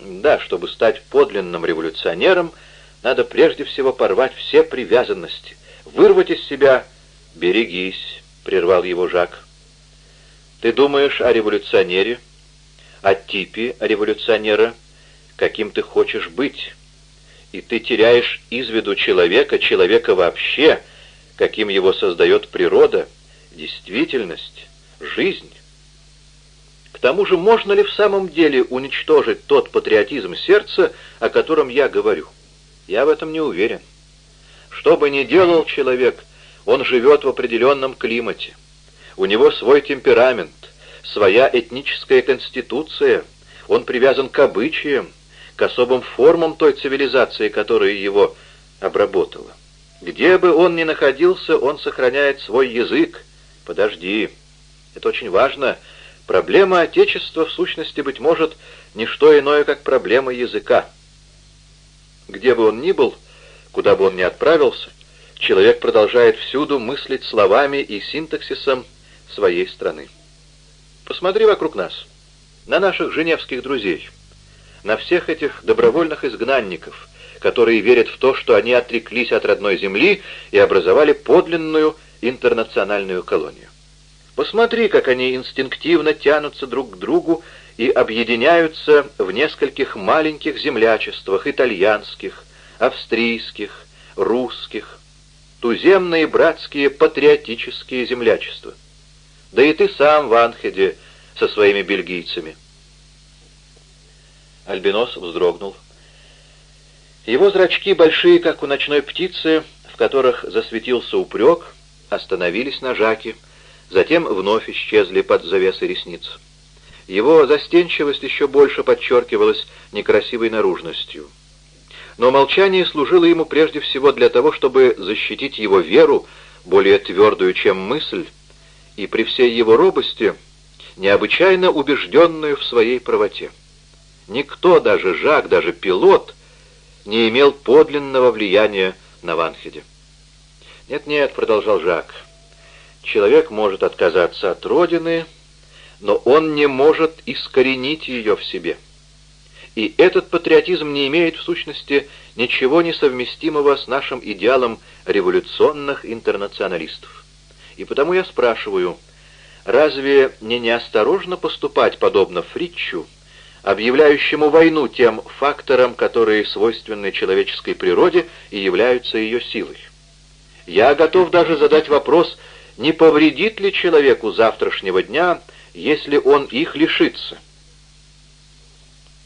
Да, чтобы стать подлинным революционером, надо прежде всего порвать все привязанности, вырвать из себя... «Берегись», — прервал его Жак. «Ты думаешь о революционере, о типе революционера, каким ты хочешь быть, и ты теряешь из виду человека, человека вообще, каким его создает природа, действительность, жизнь. К тому же, можно ли в самом деле уничтожить тот патриотизм сердца, о котором я говорю? Я в этом не уверен. Что бы ни делал человек, он живет в определенном климате. У него свой темперамент, своя этническая конституция, он привязан к обычаям, к особым формам той цивилизации, которая его обработала. Где бы он ни находился, он сохраняет свой язык. Подожди, это очень важно. Проблема Отечества, в сущности, быть может, не что иное, как проблема языка. Где бы он ни был, куда бы он ни отправился, человек продолжает всюду мыслить словами и синтаксисом своей страны. Посмотри вокруг нас, на наших женевских друзей, на всех этих добровольных изгнанников, которые верят в то, что они отреклись от родной земли и образовали подлинную интернациональную колонию. Посмотри, как они инстинктивно тянутся друг к другу и объединяются в нескольких маленьких землячествах, итальянских, австрийских, русских, туземные братские патриотические землячества. Да и ты сам в Анхеде со своими бельгийцами. Альбинос вздрогнул. Его зрачки, большие, как у ночной птицы, в которых засветился упрек, остановились на Жаке, затем вновь исчезли под завесой ресниц. Его застенчивость еще больше подчеркивалась некрасивой наружностью. Но молчание служило ему прежде всего для того, чтобы защитить его веру, более твердую, чем мысль, и при всей его робости, необычайно убежденную в своей правоте. Никто, даже Жак, даже пилот, не имел подлинного влияния на Ванхеде. «Нет-нет», — продолжал Жак, — «человек может отказаться от Родины, но он не может искоренить ее в себе. И этот патриотизм не имеет в сущности ничего несовместимого с нашим идеалом революционных интернационалистов. И потому я спрашиваю, разве не неосторожно поступать подобно Фритчу, объявляющему войну тем факторам, которые свойственны человеческой природе и являются ее силой? Я готов даже задать вопрос, не повредит ли человеку завтрашнего дня, если он их лишится?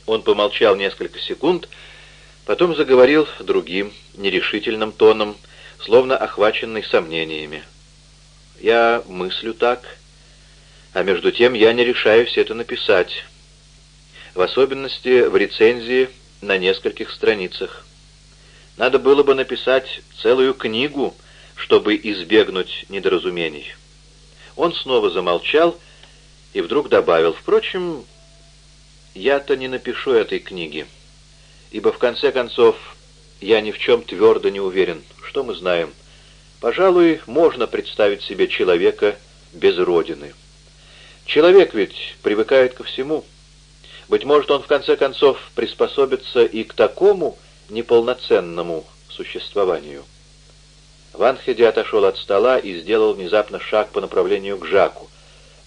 Он помолчал несколько секунд, потом заговорил другим, нерешительным тоном, словно охваченный сомнениями. Я мыслю так, а между тем я не решаюсь это написать. В особенности в рецензии на нескольких страницах. Надо было бы написать целую книгу, чтобы избегнуть недоразумений. Он снова замолчал и вдруг добавил, «Впрочем, я-то не напишу этой книги, ибо в конце концов я ни в чем твердо не уверен. Что мы знаем?» Пожалуй, можно представить себе человека без родины. Человек ведь привыкает ко всему. Быть может, он в конце концов приспособится и к такому неполноценному существованию. Ванхеди отошел от стола и сделал внезапно шаг по направлению к Жаку.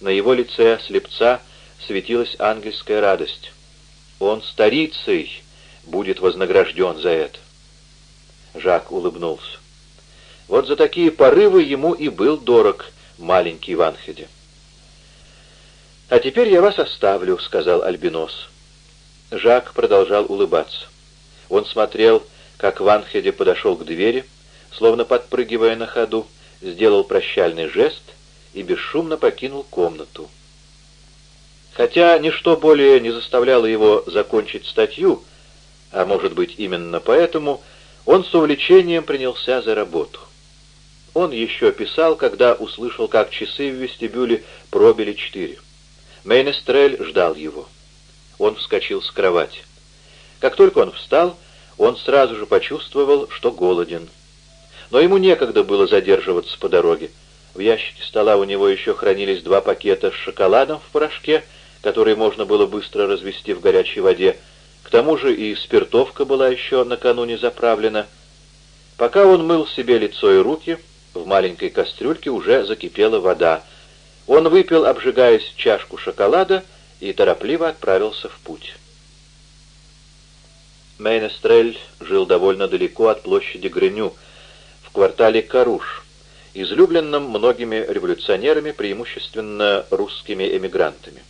На его лице слепца светилась ангельская радость. Он старицей будет вознагражден за это. Жак улыбнулся. Вот за такие порывы ему и был дорог маленький Ванхеде. «А теперь я вас оставлю», — сказал Альбинос. Жак продолжал улыбаться. Он смотрел, как Ванхеде подошел к двери, словно подпрыгивая на ходу, сделал прощальный жест и бесшумно покинул комнату. Хотя ничто более не заставляло его закончить статью, а может быть именно поэтому, он с увлечением принялся за работу. Он еще писал, когда услышал, как часы в вестибюле пробили четыре. Мейнестрель ждал его. Он вскочил с кровати. Как только он встал, он сразу же почувствовал, что голоден. Но ему некогда было задерживаться по дороге. В ящике стола у него еще хранились два пакета с шоколадом в порошке, которые можно было быстро развести в горячей воде, К тому же и спиртовка была еще накануне заправлена. Пока он мыл себе лицо и руки, в маленькой кастрюльке уже закипела вода. Он выпил, обжигаясь, чашку шоколада и торопливо отправился в путь. Мейнестрель жил довольно далеко от площади Греню, квартале Каруш, излюбленном многими революционерами, преимущественно русскими эмигрантами.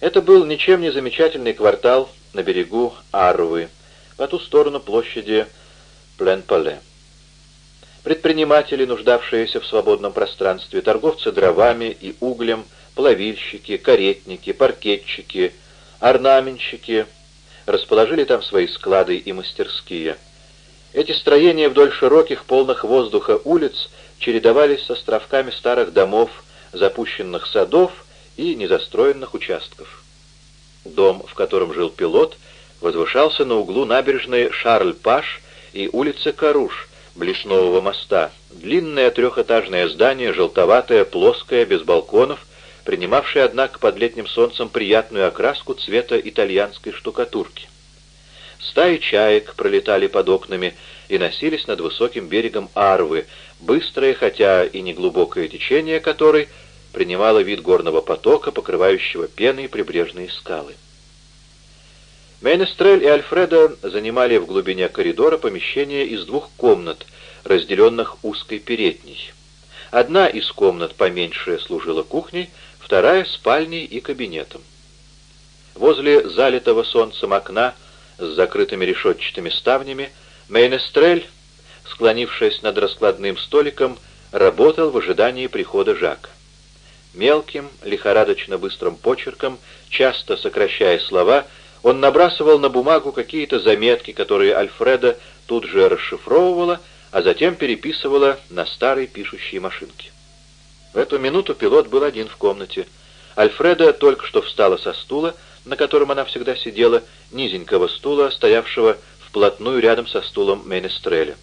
Это был ничем не замечательный квартал на берегу Арвы, по ту сторону площади Плен-Пале. Предприниматели, нуждавшиеся в свободном пространстве, торговцы дровами и углем, плавильщики, каретники, паркетчики, орнаменщики расположили там свои склады и мастерские. Эти строения вдоль широких, полных воздуха улиц чередовались с островками старых домов, запущенных садов и незастроенных участков. Дом, в котором жил пилот, возвышался на углу набережной Шарль-Паш и улицы Каруш, близ нового моста. Длинное трехэтажное здание, желтоватое, плоское, без балконов, принимавшее, однако, под летним солнцем приятную окраску цвета итальянской штукатурки. Стаи чаек пролетали под окнами и носились над высоким берегом Арвы, быстрое, хотя и неглубокое течение которой принимало вид горного потока, покрывающего пеной прибрежные скалы. Мейнестрель и Альфреда занимали в глубине коридора помещение из двух комнат, разделенных узкой передней. Одна из комнат поменьше служила кухней, вторая — спальней и кабинетом. Возле залитого солнцем окна с закрытыми решетчатыми ставнями Мейнестрель, склонившись над раскладным столиком, работал в ожидании прихода Жака. Мелким, лихорадочно быстрым почерком, часто сокращая слова, он набрасывал на бумагу какие-то заметки, которые Альфреда тут же расшифровывала, а затем переписывала на старой пишущей машинке. В эту минуту пилот был один в комнате. Альфреда только что встала со стула, на котором она всегда сидела, низенького стула, стоявшего вплотную рядом со стулом Менестреля.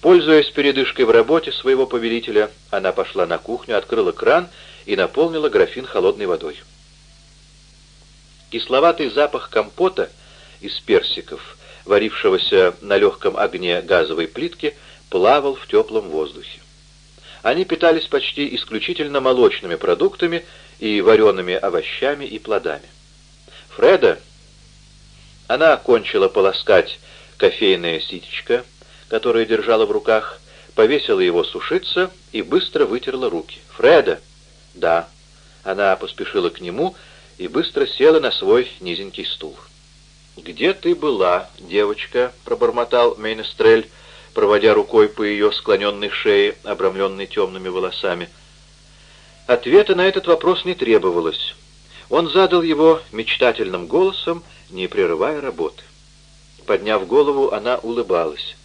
Пользуясь передышкой в работе своего повелителя, она пошла на кухню, открыла кран и наполнила графин холодной водой. Кисловатый запах компота из персиков, варившегося на легком огне газовой плитки, плавал в теплом воздухе. Они питались почти исключительно молочными продуктами и вареными овощами и плодами. Фреда, она кончила полоскать кофейное ситечко, которое держала в руках, повесила его сушиться и быстро вытерла руки. «Фреда!» «Да». Она поспешила к нему и быстро села на свой низенький стул. «Где ты была, девочка?» — пробормотал Мейнестрель, проводя рукой по ее склоненной шее, обрамленной темными волосами. Ответа на этот вопрос не требовалось. Он задал его мечтательным голосом, не прерывая работы. Подняв голову, она улыбалась.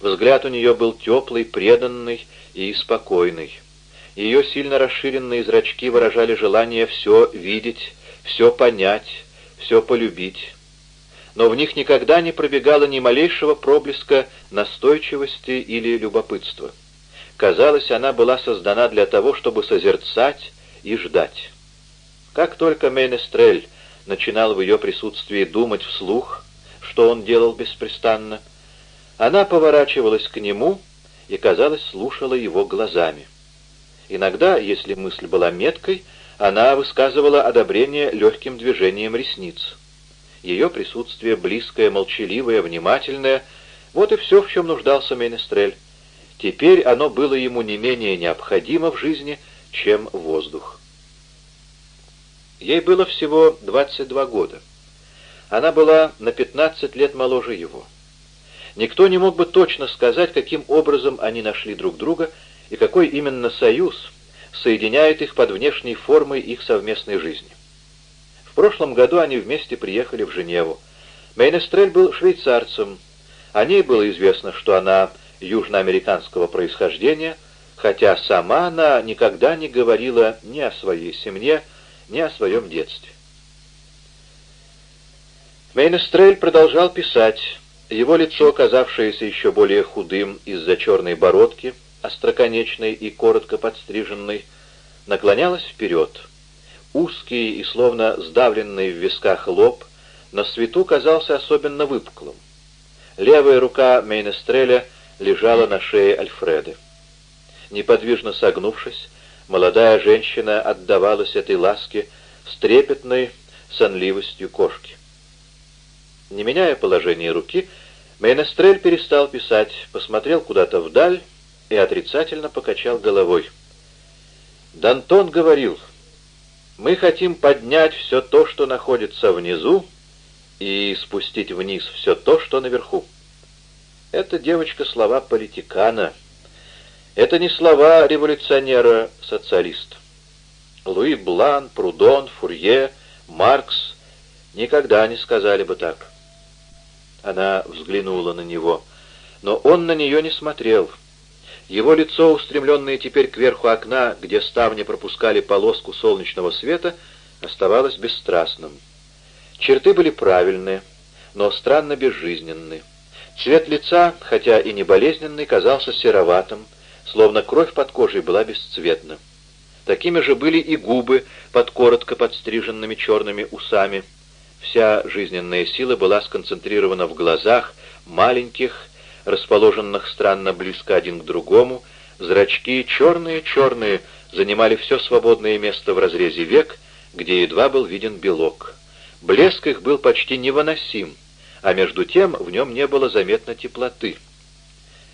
Взгляд у нее был теплый, преданный и спокойный. Ее сильно расширенные зрачки выражали желание все видеть, все понять, все полюбить но в них никогда не пробегало ни малейшего проблеска настойчивости или любопытства. Казалось, она была создана для того, чтобы созерцать и ждать. Как только Мейнестрель начинал в ее присутствии думать вслух, что он делал беспрестанно, она поворачивалась к нему и, казалось, слушала его глазами. Иногда, если мысль была меткой, она высказывала одобрение легким движением ресниц ее присутствие близкое, молчаливое, внимательное — вот и все, в чем нуждался Менестрель. Теперь оно было ему не менее необходимо в жизни, чем воздух. Ей было всего 22 года. Она была на 15 лет моложе его. Никто не мог бы точно сказать, каким образом они нашли друг друга и какой именно союз соединяет их под внешней формой их совместной жизни прошлом году они вместе приехали в Женеву. Мейнестрель был швейцарцем. О ней было известно, что она южноамериканского происхождения, хотя сама она никогда не говорила ни о своей семье, ни о своем детстве. Мейнестрель продолжал писать. Его лицо, казавшееся еще более худым из-за черной бородки, остроконечной и коротко подстриженной, наклонялось вперед. Узкий и словно сдавленный в висках лоб, на свету казался особенно выпуклым. Левая рука Мейнестреля лежала на шее Альфреды. Неподвижно согнувшись, молодая женщина отдавалась этой ласке с трепетной сонливостью кошки. Не меняя положение руки, Мейнестрель перестал писать, посмотрел куда-то вдаль и отрицательно покачал головой. Дантон говорил, «Мы хотим поднять все то, что находится внизу, и спустить вниз все то, что наверху». Это, девочка, слова политикана. Это не слова революционера-социалиста. Луи Блан, Прудон, Фурье, Маркс никогда не сказали бы так. Она взглянула на него, но он на нее не смотрел. Его лицо, устремленное теперь кверху окна, где ставни пропускали полоску солнечного света, оставалось бесстрастным. Черты были правильные, но странно безжизненные. Цвет лица, хотя и не болезненный, казался сероватым, словно кровь под кожей была бесцветна. Такими же были и губы под коротко подстриженными черными усами — Вся жизненная сила была сконцентрирована в глазах, маленьких, расположенных странно близко один к другому, зрачки черные-черные занимали все свободное место в разрезе век, где едва был виден белок. Блеск их был почти невыносим, а между тем в нем не было заметно теплоты.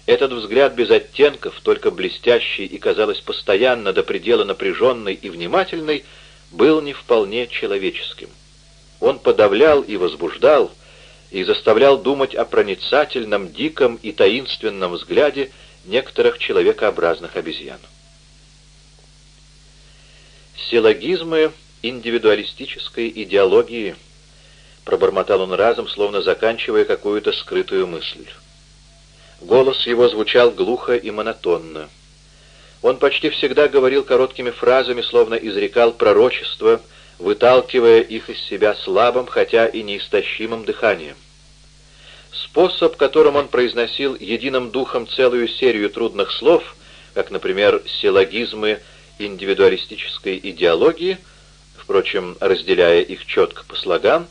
Этот взгляд без оттенков, только блестящий и, казалось, постоянно до предела напряженный и внимательный, был не вполне человеческим. Он подавлял и возбуждал, и заставлял думать о проницательном, диком и таинственном взгляде некоторых человекообразных обезьян. Силлогизмы индивидуалистической идеологии, пробормотал он разом, словно заканчивая какую-то скрытую мысль. Голос его звучал глухо и монотонно. Он почти всегда говорил короткими фразами, словно изрекал пророчество, выталкивая их из себя слабым, хотя и неистощимым дыханием. Способ, которым он произносил единым духом целую серию трудных слов, как, например, силлогизмы индивидуалистической идеологии, впрочем, разделяя их четко по слогам,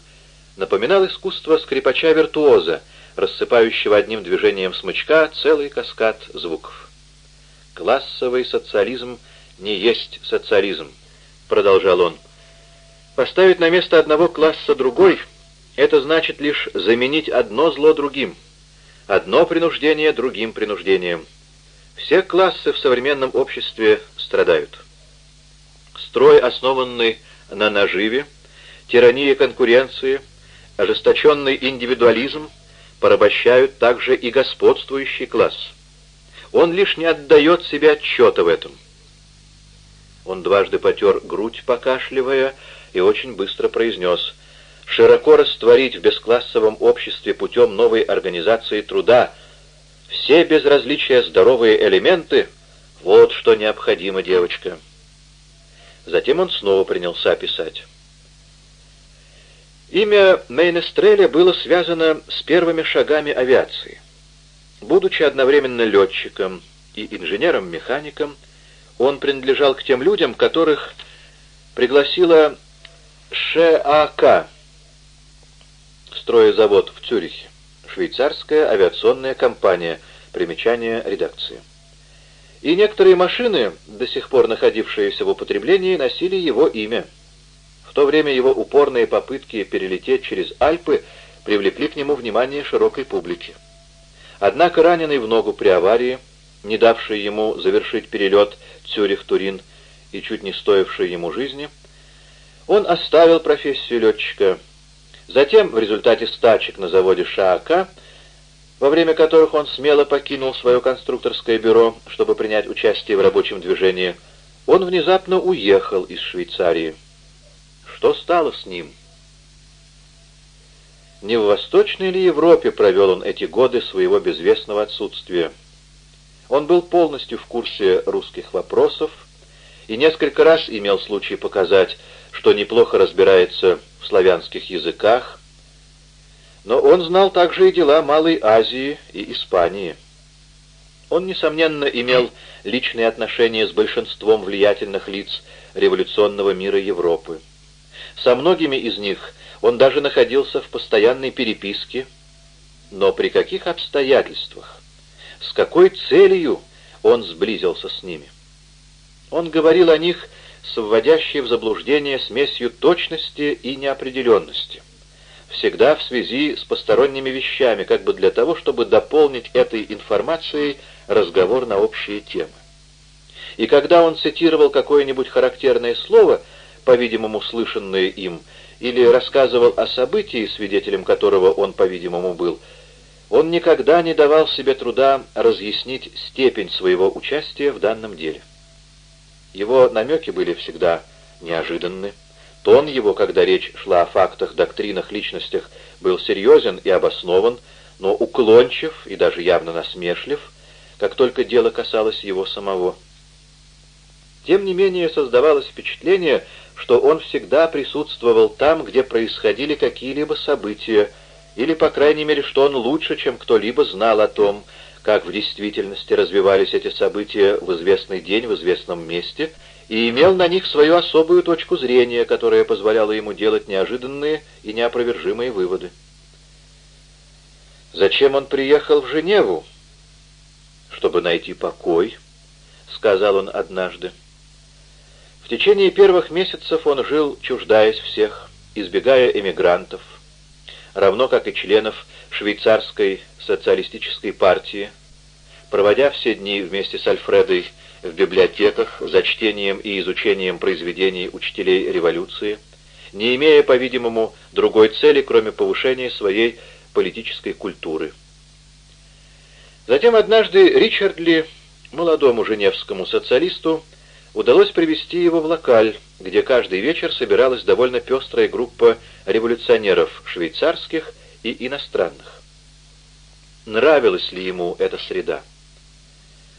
напоминал искусство скрипача-виртуоза, рассыпающего одним движением смычка целый каскад звуков. «Классовый социализм не есть социализм», — продолжал он. Поставить на место одного класса другой — это значит лишь заменить одно зло другим, одно принуждение другим принуждением. Все классы в современном обществе страдают. Строй, основанный на наживе, тирания конкуренции, ожесточенный индивидуализм порабощают также и господствующий класс. Он лишь не отдает себе отчета в этом. Он дважды потер грудь, покашливая, и очень быстро произнес «Широко растворить в бесклассовом обществе путем новой организации труда все безразличия здоровые элементы — вот что необходимо, девочка». Затем он снова принялся писать. Имя Мейнестреля было связано с первыми шагами авиации. Будучи одновременно летчиком и инженером-механиком, он принадлежал к тем людям, которых пригласила ШАК, строезавод в Цюрихе, швейцарская авиационная компания, примечание редакции. И некоторые машины, до сих пор находившиеся в употреблении, носили его имя. В то время его упорные попытки перелететь через Альпы привлекли к нему внимание широкой публики. Однако раненый в ногу при аварии, не давший ему завершить перелет Цюрих-Турин и чуть не стоивший ему жизни, он оставил профессию летчика. Затем, в результате стачек на заводе ШАК, во время которых он смело покинул свое конструкторское бюро, чтобы принять участие в рабочем движении, он внезапно уехал из Швейцарии. Что стало с ним? Не в Восточной ли Европе провел он эти годы своего безвестного отсутствия? Он был полностью в курсе русских вопросов и несколько раз имел случай показать, что неплохо разбирается в славянских языках, но он знал также и дела Малой Азии и Испании. Он, несомненно, имел личные отношения с большинством влиятельных лиц революционного мира Европы. Со многими из них он даже находился в постоянной переписке, но при каких обстоятельствах, с какой целью он сблизился с ними? Он говорил о них с вводящей в заблуждение смесью точности и неопределенности, всегда в связи с посторонними вещами, как бы для того, чтобы дополнить этой информацией разговор на общие темы. И когда он цитировал какое-нибудь характерное слово, по-видимому, слышанное им, или рассказывал о событии, свидетелем которого он, по-видимому, был, он никогда не давал себе труда разъяснить степень своего участия в данном деле. Его намеки были всегда неожиданны. Тон его, когда речь шла о фактах, доктринах, личностях, был серьезен и обоснован, но уклончив и даже явно насмешлив, как только дело касалось его самого. Тем не менее, создавалось впечатление, что он всегда присутствовал там, где происходили какие-либо события, или, по крайней мере, что он лучше, чем кто-либо знал о том, как в действительности развивались эти события в известный день, в известном месте, и имел на них свою особую точку зрения, которая позволяла ему делать неожиданные и неопровержимые выводы. Зачем он приехал в Женеву? Чтобы найти покой, — сказал он однажды. В течение первых месяцев он жил, чуждаясь всех, избегая эмигрантов, равно как и членов швейцарской социалистической партии, проводя все дни вместе с Альфредой в библиотеках за чтением и изучением произведений учителей революции, не имея, по-видимому, другой цели, кроме повышения своей политической культуры. Затем однажды Ричардли, молодому женевскому социалисту, удалось привести его в локаль, где каждый вечер собиралась довольно пестрая группа революционеров швейцарских и иностранных. Нравилась ли ему эта среда?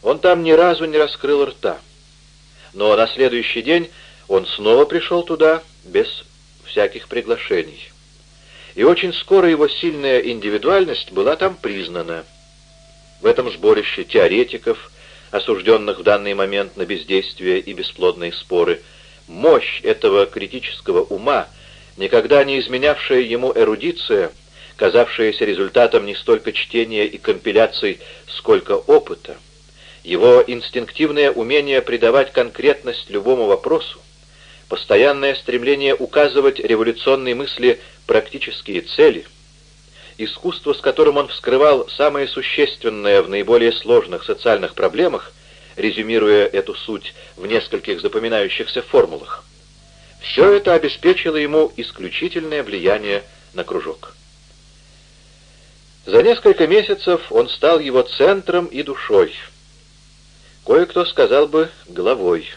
Он там ни разу не раскрыл рта. Но на следующий день он снова пришел туда без всяких приглашений. И очень скоро его сильная индивидуальность была там признана. В этом сборище теоретиков, осужденных в данный момент на бездействие и бесплодные споры, мощь этого критического ума, никогда не изменявшая ему эрудиция, казавшаяся результатом не столько чтения и компиляций, сколько опыта, его инстинктивное умение придавать конкретность любому вопросу, постоянное стремление указывать революционные мысли практические цели, искусство, с которым он вскрывал самое существенное в наиболее сложных социальных проблемах, резюмируя эту суть в нескольких запоминающихся формулах, все это обеспечило ему исключительное влияние на кружок. За несколько месяцев он стал его центром и душой — Кое-кто сказал бы головой.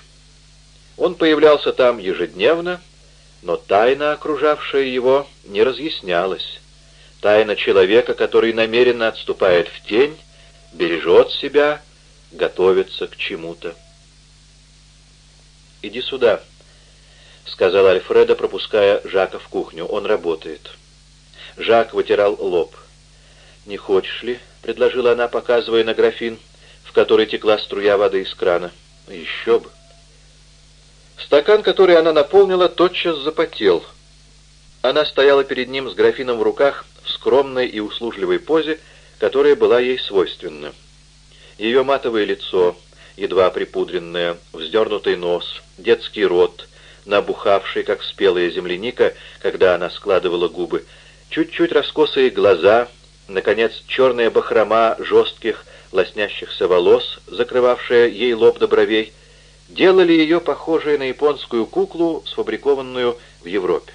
Он появлялся там ежедневно, но тайна, окружавшая его, не разъяснялась. Тайна человека, который намеренно отступает в тень, бережет себя, готовится к чему-то. «Иди сюда», — сказал Альфреда, пропуская Жака в кухню. «Он работает». Жак вытирал лоб. «Не хочешь ли?» — предложила она, показывая на графин которой текла струя воды из крана. Еще бы. Стакан, который она наполнила, тотчас запотел. Она стояла перед ним с графином в руках в скромной и услужливой позе, которая была ей свойственна. Ее матовое лицо, едва припудренное, вздернутый нос, детский рот, набухавший, как спелая земляника, когда она складывала губы, чуть-чуть раскосые глаза, наконец, черная бахрома жестких, лоснящихся волос, закрывавшая ей лоб до бровей, делали ее похожей на японскую куклу, сфабрикованную в Европе.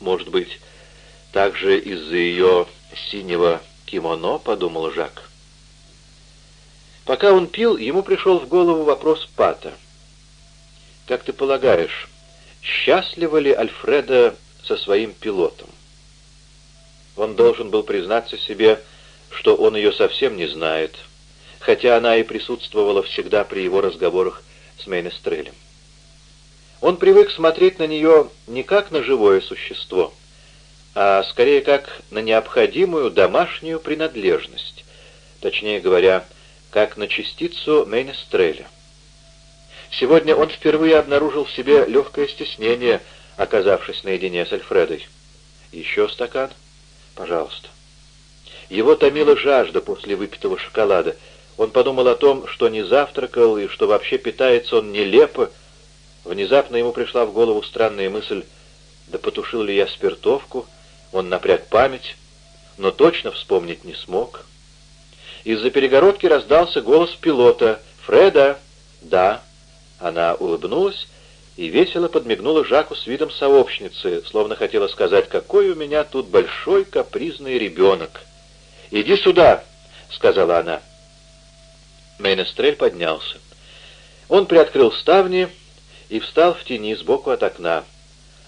«Может быть, также из-за ее синего кимоно?» — подумал Жак. Пока он пил, ему пришел в голову вопрос Пата. «Как ты полагаешь, счастлива ли Альфреда со своим пилотом?» Он должен был признаться себе, что он ее совсем не знает, хотя она и присутствовала всегда при его разговорах с Мейнестрелем. Он привык смотреть на нее не как на живое существо, а скорее как на необходимую домашнюю принадлежность, точнее говоря, как на частицу Мейнестреля. Сегодня он впервые обнаружил в себе легкое стеснение, оказавшись наедине с Альфредой. «Еще стакан? Пожалуйста». Его томила жажда после выпитого шоколада. Он подумал о том, что не завтракал и что вообще питается он нелепо. Внезапно ему пришла в голову странная мысль, да потушил ли я спиртовку? Он напряг память, но точно вспомнить не смог. Из-за перегородки раздался голос пилота. «Фреда!» «Да». Она улыбнулась и весело подмигнула Жаку с видом сообщницы, словно хотела сказать, «Какой у меня тут большой капризный ребенок!» «Иди сюда!» — сказала она. Мейнестрель поднялся. Он приоткрыл ставни и встал в тени сбоку от окна.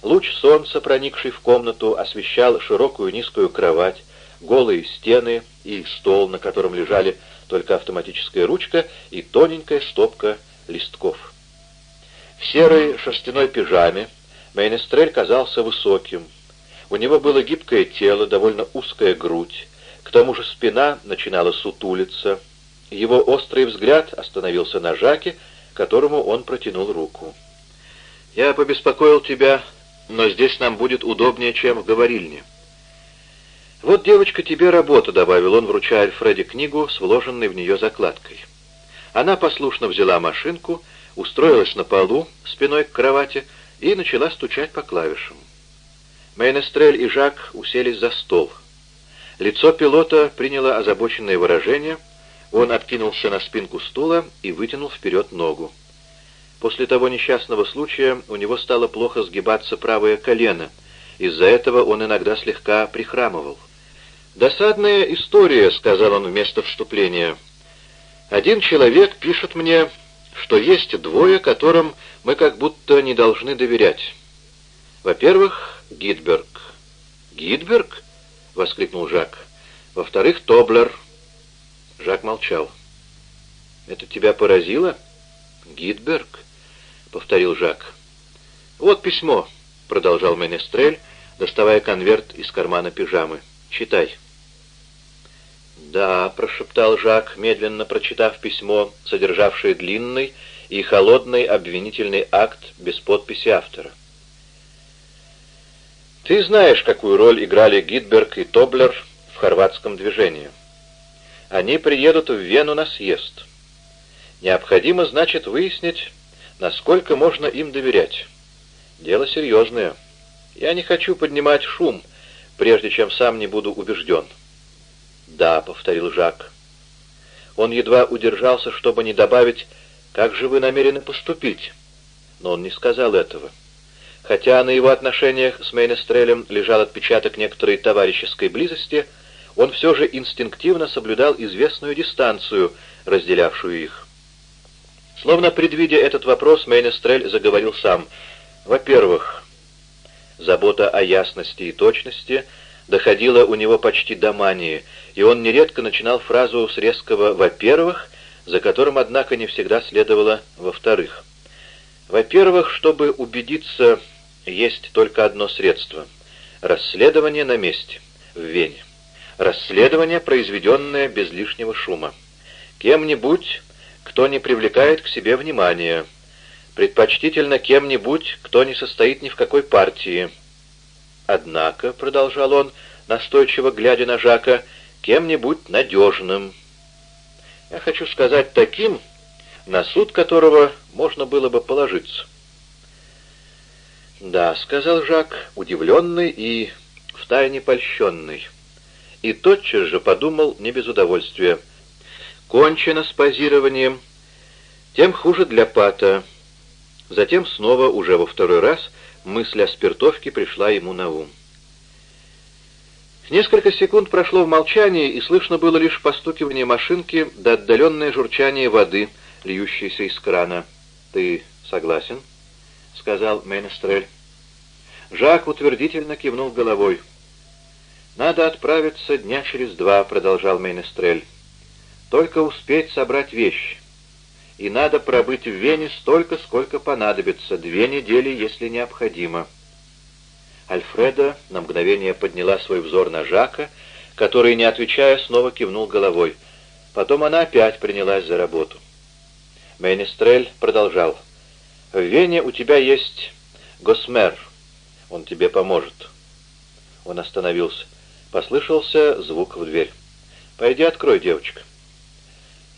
Луч солнца, проникший в комнату, освещал широкую низкую кровать, голые стены и стол, на котором лежали только автоматическая ручка и тоненькая стопка листков. В серой шерстяной пижаме Мейнестрель казался высоким. У него было гибкое тело, довольно узкая грудь, к тому же спина начинала сутулиться. Его острый взгляд остановился на Жаке, которому он протянул руку. «Я побеспокоил тебя, но здесь нам будет удобнее, чем в говорильне». «Вот, девочка, тебе работа», — добавил он, вручая Альфреде книгу с вложенной в нее закладкой. Она послушно взяла машинку, устроилась на полу, спиной к кровати, и начала стучать по клавишам. Мейнестрель и Жак уселись за стол — Лицо пилота приняло озабоченное выражение, он откинулся на спинку стула и вытянул вперед ногу. После того несчастного случая у него стало плохо сгибаться правое колено, из-за этого он иногда слегка прихрамывал. «Досадная история», — сказал он вместо вступления. «Один человек пишет мне, что есть двое, которым мы как будто не должны доверять. Во-первых, Гидберг». «Гидберг?» — воскликнул Жак. «Во-вторых, Тоблер». Жак молчал. «Это тебя поразило?» «Гидберг», — повторил Жак. «Вот письмо», — продолжал Менестрель, доставая конверт из кармана пижамы. «Читай». «Да», — прошептал Жак, медленно прочитав письмо, содержавшее длинный и холодный обвинительный акт без подписи автора. Ты знаешь, какую роль играли Гидберг и Тоблер в хорватском движении. Они приедут в Вену на съезд. Необходимо, значит, выяснить, насколько можно им доверять. Дело серьезное. Я не хочу поднимать шум, прежде чем сам не буду убежден. «Да», — повторил Жак. Он едва удержался, чтобы не добавить, «Как же вы намерены поступить?» Но он не сказал этого. Хотя на его отношениях с Мейнестрелем лежал отпечаток некоторой товарищеской близости, он все же инстинктивно соблюдал известную дистанцию, разделявшую их. Словно предвидя этот вопрос, Мейнестрель заговорил сам. «Во-первых, забота о ясности и точности доходила у него почти до мании, и он нередко начинал фразу с резкого «во-первых», за которым, однако, не всегда следовало «во-вторых». Во-первых, чтобы убедиться есть только одно средство — расследование на месте, в Вене. Расследование, произведенное без лишнего шума. Кем-нибудь, кто не привлекает к себе внимания. Предпочтительно кем-нибудь, кто не состоит ни в какой партии. Однако, — продолжал он, настойчиво глядя на Жака, — кем-нибудь надежным. Я хочу сказать таким, на суд которого можно было бы положиться. «Да», — сказал Жак, удивленный и втайне польщенный. И тотчас же подумал не без удовольствия. «Кончено с позированием, тем хуже для Пата». Затем снова, уже во второй раз, мысль о спиртовке пришла ему на ум. Несколько секунд прошло в молчании, и слышно было лишь постукивание машинки да отдаленное журчание воды, льющейся из крана. «Ты согласен?» — сказал Менестрель. Жак утвердительно кивнул головой. «Надо отправиться дня через два», — продолжал Менестрель. «Только успеть собрать вещи. И надо пробыть в Вене столько, сколько понадобится, две недели, если необходимо». Альфреда на мгновение подняла свой взор на Жака, который, не отвечая, снова кивнул головой. Потом она опять принялась за работу. Менестрель продолжал. В Вене у тебя есть Госмер, Он тебе поможет». Он остановился. Послышался звук в дверь. «Пойди открой, девочка».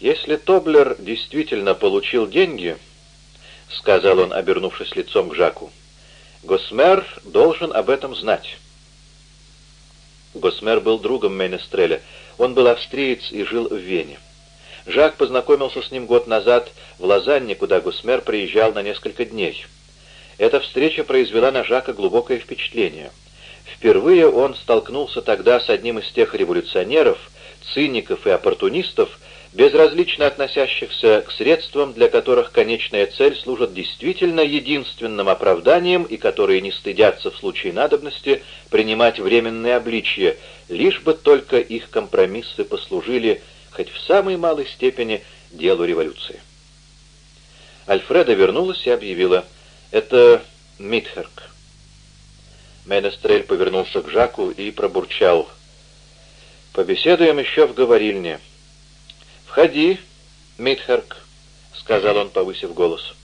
«Если Тоблер действительно получил деньги, — сказал он, обернувшись лицом к Жаку, — Госмер должен об этом знать». Госмер был другом Менестреля. Он был австриец и жил в Вене. Жак познакомился с ним год назад в Лозанне, куда Гусмер приезжал на несколько дней. Эта встреча произвела на Жака глубокое впечатление. Впервые он столкнулся тогда с одним из тех революционеров, циников и оппортунистов, безразлично относящихся к средствам, для которых конечная цель служит действительно единственным оправданием и которые не стыдятся в случае надобности принимать временные обличья, лишь бы только их компромиссы послужили хоть в самой малой степени делу революции. Альфреда вернулась и объявила «Это Митхерк». Менестрель повернулся к Жаку и пробурчал «Побеседуем еще в говорильне». «Входи, Митхерк», — сказал он, повысив голос.